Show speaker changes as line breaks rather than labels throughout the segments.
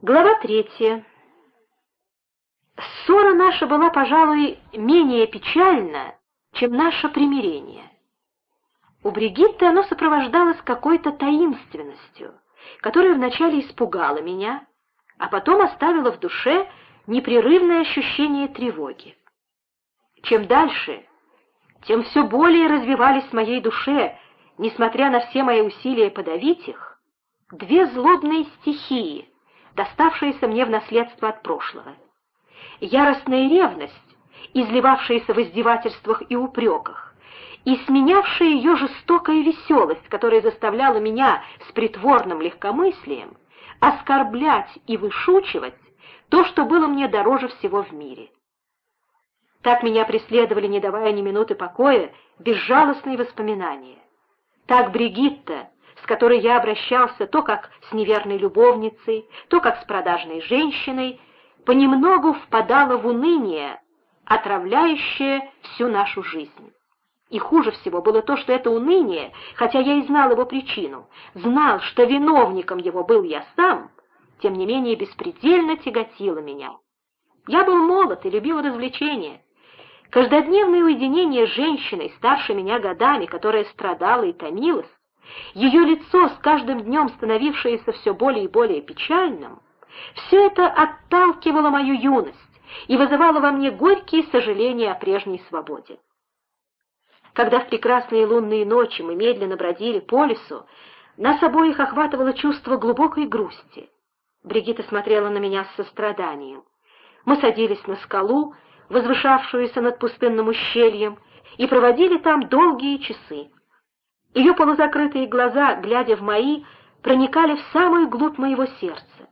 Глава третья. Ссора наша была, пожалуй, менее печальна, чем наше примирение. У Бригитты оно сопровождалось какой-то таинственностью, которая вначале испугала меня, а потом оставила в душе непрерывное ощущение тревоги. Чем дальше, тем все более развивались в моей душе, несмотря на все мои усилия подавить их, две злобные стихии — доставшееся мне в наследство от прошлого. Яростная ревность, изливавшаяся в издевательствах и упреках, и сменявшая ее жестокая веселость, которая заставляла меня с притворным легкомыслием оскорблять и вышучивать то, что было мне дороже всего в мире. Так меня преследовали, не давая ни минуты покоя, безжалостные воспоминания. Так Бригитта, которой я обращался то как с неверной любовницей, то как с продажной женщиной, понемногу впадала в уныние, отравляющее всю нашу жизнь. И хуже всего было то, что это уныние, хотя я и знал его причину, знал, что виновником его был я сам, тем не менее беспредельно тяготило меня. Я был молод и любил развлечения. Каждодневное уединение с женщиной, старше меня годами, которая страдала и томилась, ее лицо, с каждым днем становившееся все более и более печальным, все это отталкивало мою юность и вызывало во мне горькие сожаления о прежней свободе. Когда в прекрасные лунные ночи мы медленно бродили по лесу, нас обоих охватывало чувство глубокой грусти. Бригитта смотрела на меня с состраданием. Мы садились на скалу, возвышавшуюся над пустынным ущельем, и проводили там долгие часы. Ее полузакрытые глаза, глядя в мои, проникали в самую глубь моего сердца.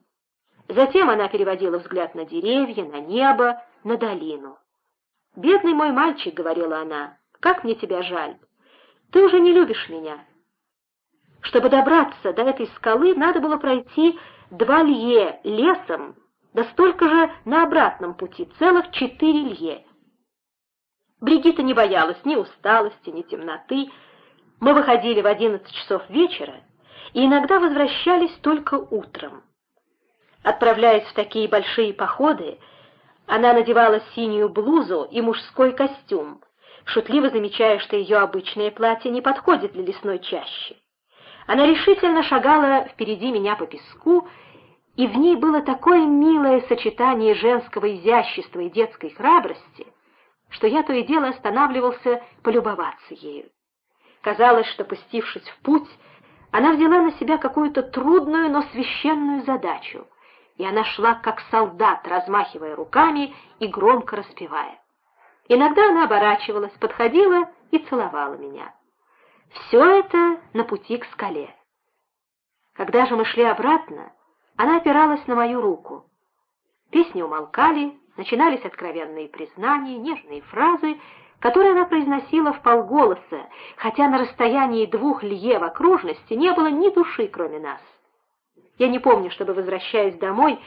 Затем она переводила взгляд на деревья, на небо, на долину. «Бедный мой мальчик», — говорила она, — «как мне тебя жаль. Ты уже не любишь меня». Чтобы добраться до этой скалы, надо было пройти два лье лесом, да столько же на обратном пути, целых четыре лье. Бригитта не боялась ни усталости, ни темноты, мы выходили в одиннадцать часов вечера и иногда возвращались только утром. Отправляясь в такие большие походы, она надевала синюю блузу и мужской костюм, шутливо замечая, что ее обычное платье не подходит для лесной чащи. Она решительно шагала впереди меня по песку, и в ней было такое милое сочетание женского изящества и детской храбрости, что я то и дело останавливался полюбоваться ею. Казалось, что, пустившись в путь, она взяла на себя какую-то трудную, но священную задачу, и она шла как солдат, размахивая руками и громко распевая. Иногда она оборачивалась, подходила и целовала меня. Все это на пути к скале. Когда же мы шли обратно, она опиралась на мою руку. Песни умолкали, начинались откровенные признания, нежные фразы, которые она произносила в полголоса, хотя на расстоянии двух лье в окружности не было ни души, кроме нас. Я не помню, чтобы, возвращаясь домой,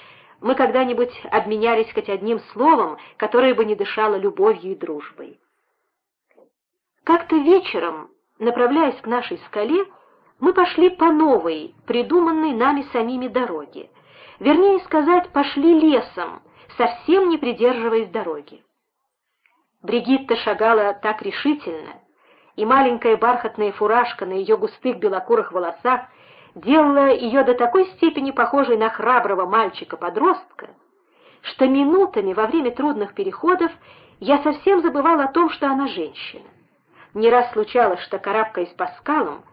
мы когда-нибудь обменялись хоть одним словом, которое бы не дышало любовью и дружбой. Как-то вечером, направляясь к нашей скале, мы пошли по новой, придуманной нами самими дороге. Вернее сказать, пошли лесом, совсем не придерживаясь дороги. Бригитта шагала так решительно, и маленькая бархатная фуражка на ее густых белокурых волосах делала ее до такой степени похожей на храброго мальчика-подростка, что минутами во время трудных переходов я совсем забывал о том, что она женщина. Не раз случалось, что, карабкаясь по скалам,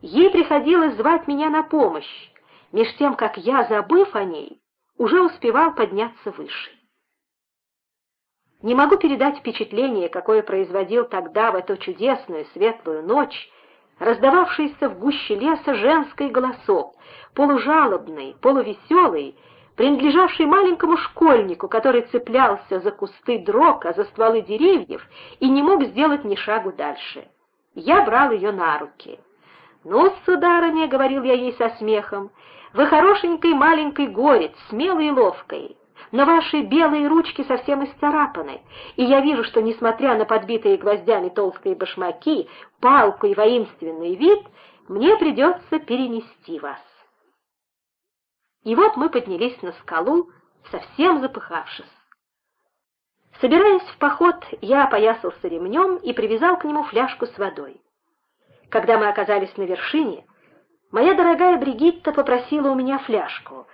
ей приходилось звать меня на помощь, меж тем, как я, забыв о ней, уже успевал подняться выше. Не могу передать впечатление, какое производил тогда в эту чудесную светлую ночь раздававшийся в гуще леса женский голосок, полужалобный, полувеселый, принадлежавший маленькому школьнику, который цеплялся за кусты дрог, а за стволы деревьев и не мог сделать ни шагу дальше. Я брал ее на руки. «Ну, сударыня», — говорил я ей со смехом, — «вы хорошенькой маленькой горец, смелой и ловкой но ваши белые ручки совсем исцарапаны, и я вижу, что, несмотря на подбитые гвоздями толстые башмаки, палку и воинственный вид, мне придется перенести вас. И вот мы поднялись на скалу, совсем запыхавшись. Собираясь в поход, я опоясался ремнем и привязал к нему фляжку с водой. Когда мы оказались на вершине, моя дорогая Бригитта попросила у меня фляжку,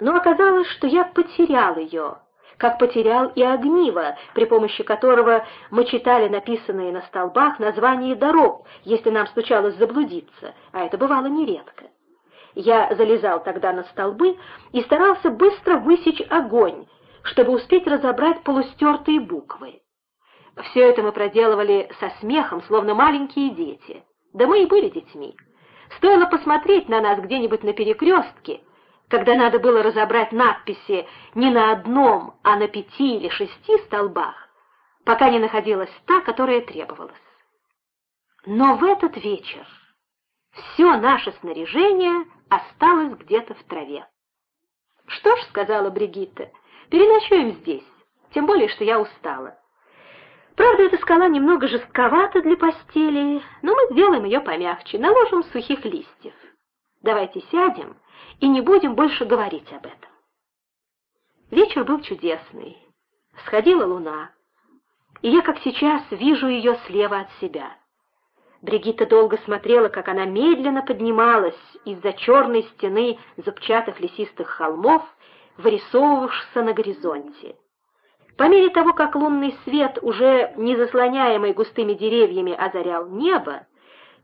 но оказалось, что я потерял ее, как потерял и огниво, при помощи которого мы читали написанные на столбах названия дорог, если нам случалось заблудиться, а это бывало нередко. Я залезал тогда на столбы и старался быстро высечь огонь, чтобы успеть разобрать полустертые буквы. Все это мы проделывали со смехом, словно маленькие дети. Да мы и были детьми. Стоило посмотреть на нас где-нибудь на перекрестке, когда надо было разобрать надписи не на одном, а на пяти или шести столбах, пока не находилась та, которая требовалась. Но в этот вечер все наше снаряжение осталось где-то в траве. «Что ж», — сказала Бригитта, — «переночуем здесь, тем более, что я устала. Правда, эта скала немного жестковата для постели, но мы сделаем ее помягче, наложим сухих листьев. Давайте сядем и не будем больше говорить об этом». Вечер был чудесный. Сходила луна, и я, как сейчас, вижу ее слева от себя — Бригитта долго смотрела, как она медленно поднималась из-за черной стены зубчатых лесистых холмов, вырисовывавшихся на горизонте. По мере того, как лунный свет, уже не заслоняемый густыми деревьями, озарял небо,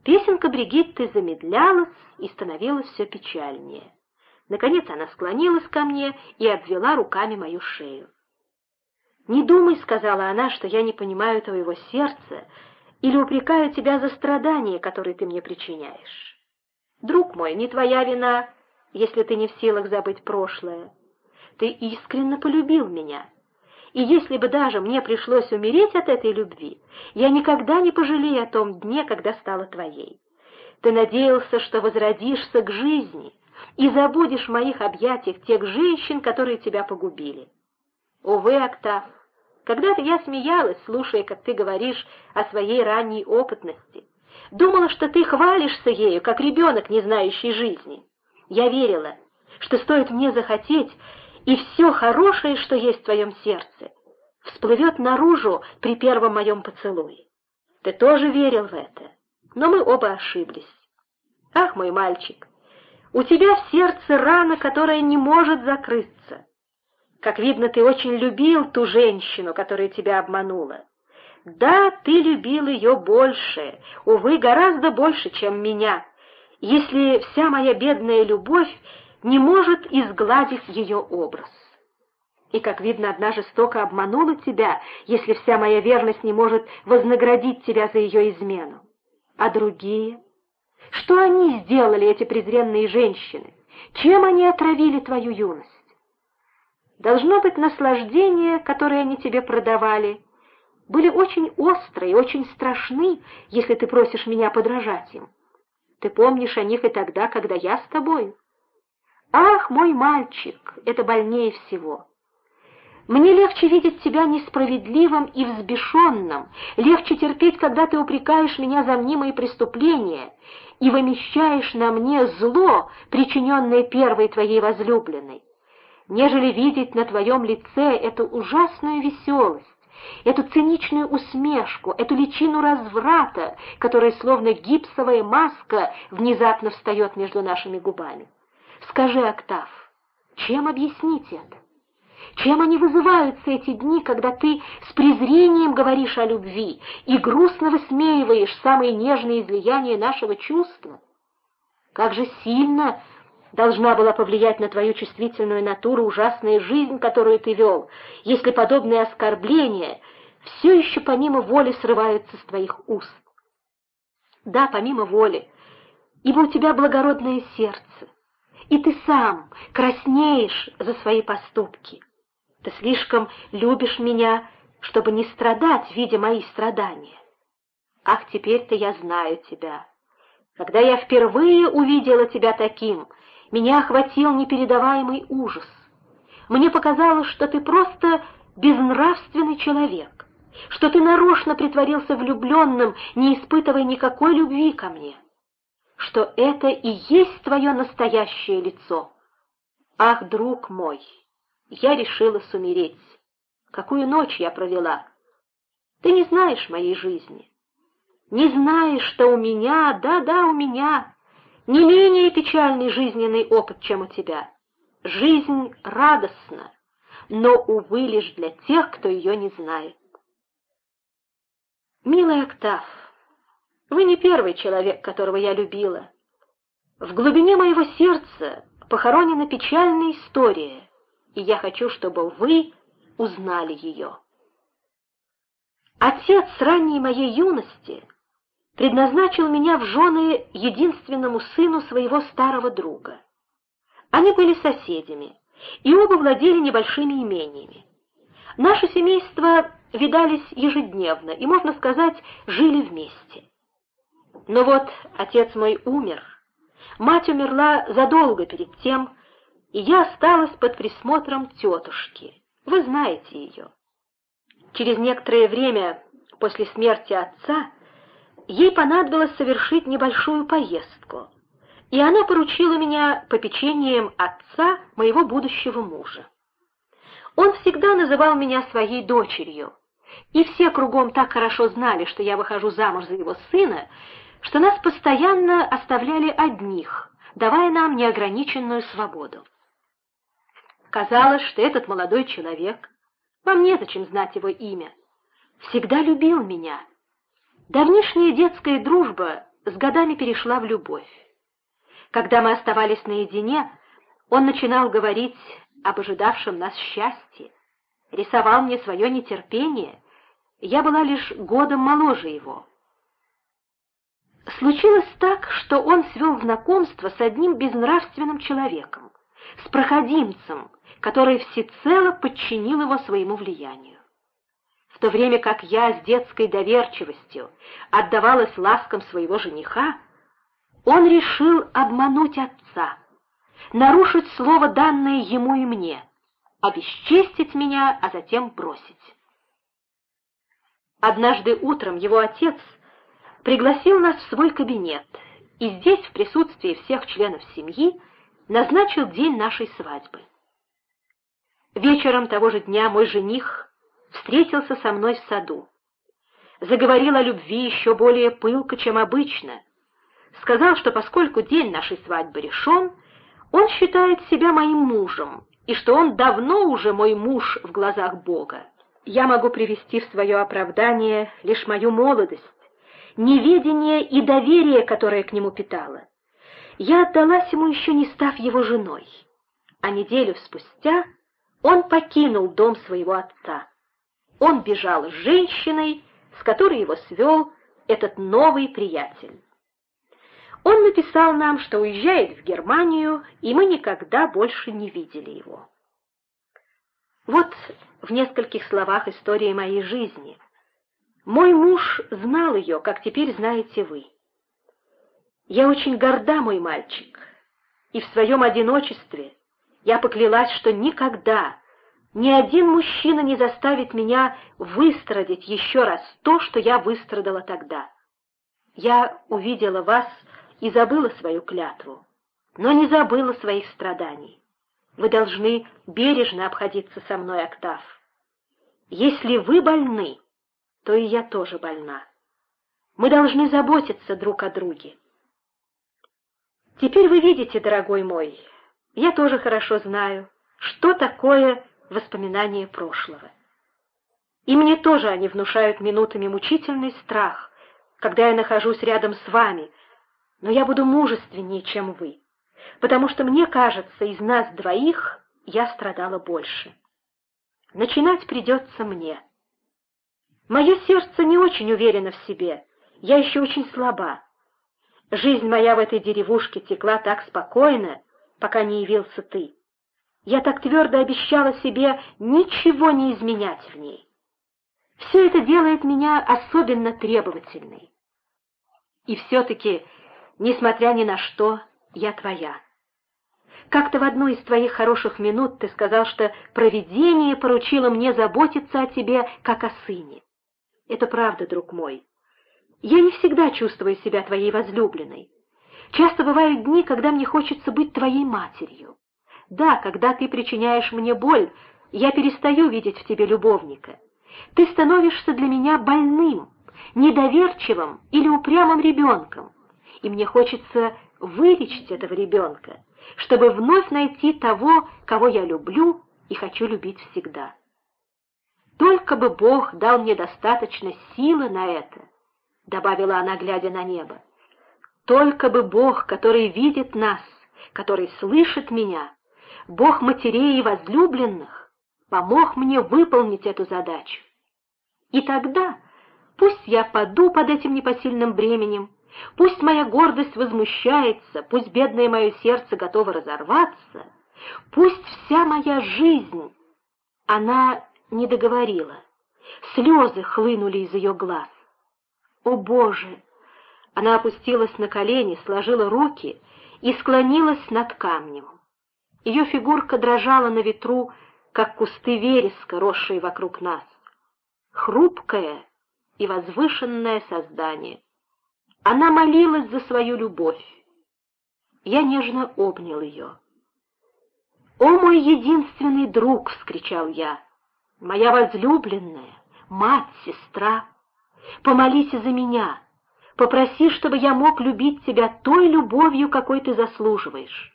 песенка Бригитты замедлялась и становилась все печальнее. Наконец она склонилась ко мне и обвела руками мою шею. «Не думай», — сказала она, — «что я не понимаю твоего сердца, или упрекаю тебя за страдания, которые ты мне причиняешь. Друг мой, не твоя вина, если ты не в силах забыть прошлое. Ты искренне полюбил меня, и если бы даже мне пришлось умереть от этой любви, я никогда не пожалею о том дне, когда стала твоей. Ты надеялся, что возродишься к жизни и забудешь в моих объятиях тех женщин, которые тебя погубили. Увы, Октав, когда-то я смеялась, слушая, как ты говоришь о своей ранней опытности. Думала, что ты хвалишься ею, как ребенок, не знающий жизни. Я верила, что стоит мне захотеть, и все хорошее, что есть в твоем сердце, всплывет наружу при первом моем поцелуе. Ты тоже верил в это, но мы оба ошиблись. Ах, мой мальчик, у тебя в сердце рана, которая не может закрыться. Как видно, ты очень любил ту женщину, которая тебя обманула. Да, ты любил ее больше, увы, гораздо больше, чем меня, если вся моя бедная любовь не может изгладить ее образ. И, как видно, одна жестоко обманула тебя, если вся моя верность не может вознаградить тебя за ее измену. А другие? Что они сделали, эти презренные женщины? Чем они отравили твою юность? Должно быть, наслаждения, которые они тебе продавали, были очень острые и очень страшны, если ты просишь меня подражать им. Ты помнишь о них и тогда, когда я с тобой. Ах, мой мальчик, это больнее всего. Мне легче видеть тебя несправедливым и взбешенным, легче терпеть, когда ты упрекаешь меня за мнимые преступления и вымещаешь на мне зло, причиненное первой твоей возлюбленной нежели видеть на твоем лице эту ужасную веселость, эту циничную усмешку, эту личину разврата, которая словно гипсовая маска внезапно встает между нашими губами. Скажи, Октав, чем объяснить это? Чем они вызываются эти дни, когда ты с презрением говоришь о любви и грустно высмеиваешь самые нежные излияния нашего чувства? Как же сильно должна была повлиять на твою чувствительную натуру ужасная жизнь, которую ты вел, если подобные оскорбления все еще помимо воли срываются с твоих уст. Да, помимо воли, ибо у тебя благородное сердце, и ты сам краснеешь за свои поступки. Ты слишком любишь меня, чтобы не страдать, видя мои страдания. Ах, теперь-то я знаю тебя. Когда я впервые увидела тебя таким — меня охватил непередаваемый ужас. Мне показалось, что ты просто безнравственный человек, что ты нарочно притворился влюбленным, не испытывая никакой любви ко мне, что это и есть твое настоящее лицо. Ах, друг мой, я решила умереть. Какую ночь я провела. Ты не знаешь моей жизни. Не знаешь, что у меня, да-да, у меня, не менее печальный жизненный опыт, чем у тебя. Жизнь радостна, но, увы, лишь для тех, кто ее не знает. Милый Октав, вы не первый человек, которого я любила. В глубине моего сердца похоронена печальная история, и я хочу, чтобы вы узнали ее. Отец ранней моей юности предназначил меня в жены единственному сыну своего старого друга. Они были соседями, и оба владели небольшими имениями. Наши семейства видались ежедневно и, можно сказать, жили вместе. Но вот отец мой умер, мать умерла задолго перед тем, и я осталась под присмотром тетушки. Вы знаете ее. Через некоторое время после смерти отца ей понадобилось совершить небольшую поездку, и она поручила меня попечением отца моего будущего мужа. Он всегда называл меня своей дочерью, и все кругом так хорошо знали, что я выхожу замуж за его сына, что нас постоянно оставляли одних, давая нам неограниченную свободу. Казалось, что этот молодой человек, вам незачем знать его имя, всегда любил меня. Давнишняя детская дружба с годами перешла в любовь. Когда мы оставались наедине, он начинал говорить об ожидавшем нас счастье, рисовал мне свое нетерпение, я была лишь годом моложе его. Случилось так, что он свел знакомство с одним безнравственным человеком, с проходимцем, который всецело подчинил его своему влиянию. В то время как я с детской доверчивостью отдавалась ласкам своего жениха, он решил обмануть отца, нарушить слово, данное ему и мне, обесчестить меня, а затем бросить. Однажды утром его отец пригласил нас в свой кабинет и здесь, в присутствии всех членов семьи, назначил день нашей свадьбы. Вечером того же дня мой жених встретился со мной в саду. Заговорил о любви еще более пылко, чем обычно. Сказал, что поскольку день нашей свадьбы решен, он считает себя моим мужем, и что он давно уже мой муж в глазах Бога. Я могу привести в свое оправдание лишь мою молодость, неведение и доверие, которое к нему питала. Я отдалась ему, еще не став его женой, а неделю спустя он покинул дом своего отца. Он бежал с женщиной, с которой его свел этот новый приятель. Он написал нам, что уезжает в Германию, и мы никогда больше не видели его. Вот в нескольких словах истории моей жизни. Мой муж знал ее, как теперь знаете вы. Я очень горда, мой мальчик, и в своем одиночестве я поклялась, что никогда ни один мужчина не заставит меня выстрадать еще раз то, что я выстрадала тогда. Я увидела вас и забыла свою клятву, но не забыла своих страданий. Вы должны бережно обходиться со мной, Октав. Если вы больны, то и я тоже больна. Мы должны заботиться друг о друге. Теперь вы видите, дорогой мой, я тоже хорошо знаю, что такое воспоминания прошлого. И мне тоже они внушают минутами мучительный страх, когда я нахожусь рядом с вами, но я буду мужественнее, чем вы, потому что мне кажется, из нас двоих я страдала больше. Начинать придется мне. Мое сердце не очень уверено в себе, я еще очень слаба. Жизнь моя в этой деревушке текла так спокойно, пока не явился ты. Я так твердо обещала себе ничего не изменять в ней. Все это делает меня особенно требовательной. И все-таки Несмотря ни на что, я твоя. Как-то в одну из твоих хороших минут ты сказал, что провидение поручило мне заботиться о тебе, как о сыне. Это правда, друг мой. Я не всегда чувствую себя твоей возлюбленной. Часто бывают дни, когда мне хочется быть твоей матерью. Да, когда ты причиняешь мне боль, я перестаю видеть в тебе любовника. Ты становишься для меня больным, недоверчивым или упрямым ребенком, и мне хочется вылечить этого ребенка, чтобы вновь найти того, кого я люблю и хочу любить всегда. Только бы Бог дал мне достаточно силы на это, — добавила она, глядя на небо. Только бы Бог, который видит нас, который слышит меня, Бог матерей и возлюбленных, помог мне выполнить эту задачу. И тогда пусть я паду под этим непосильным бременем, пусть моя гордость возмущается, пусть бедное мое сердце готово разорваться, пусть вся моя жизнь... Она не договорила. Слезы хлынули из ее глаз. О, Боже! Она опустилась на колени, сложила руки и склонилась над камнем. Ее фигурка дрожала на ветру, как кусты вереска, росшие вокруг нас. Хрупкое и возвышенное создание. Она молилась за свою любовь. Я нежно обнял ее. «О, мой единственный друг!» — вскричал я. «Моя возлюбленная, мать, сестра! Помолись за меня!» Попроси, чтобы я мог любить тебя той любовью, какой ты заслуживаешь.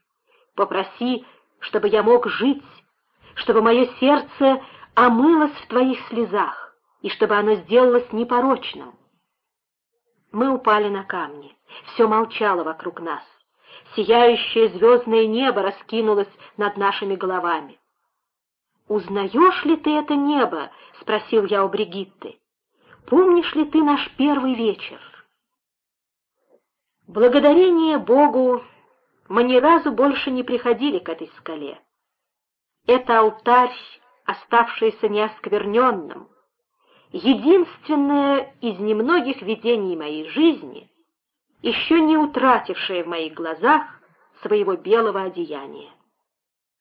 Попроси, чтобы я мог жить, чтобы мое сердце омылось в твоих слезах и чтобы оно сделалось непорочным. Мы упали на камни, все молчало вокруг нас. Сияющее звездное небо раскинулось над нашими головами. «Узнаешь ли ты это небо?» — спросил я у Бригитты. «Помнишь ли ты наш первый вечер?» Благодарение Богу мы ни разу больше не приходили к этой скале. Это алтарь, оставшийся неоскверненным, единственное из немногих видений моей жизни, еще не утратившее в моих глазах своего белого одеяния.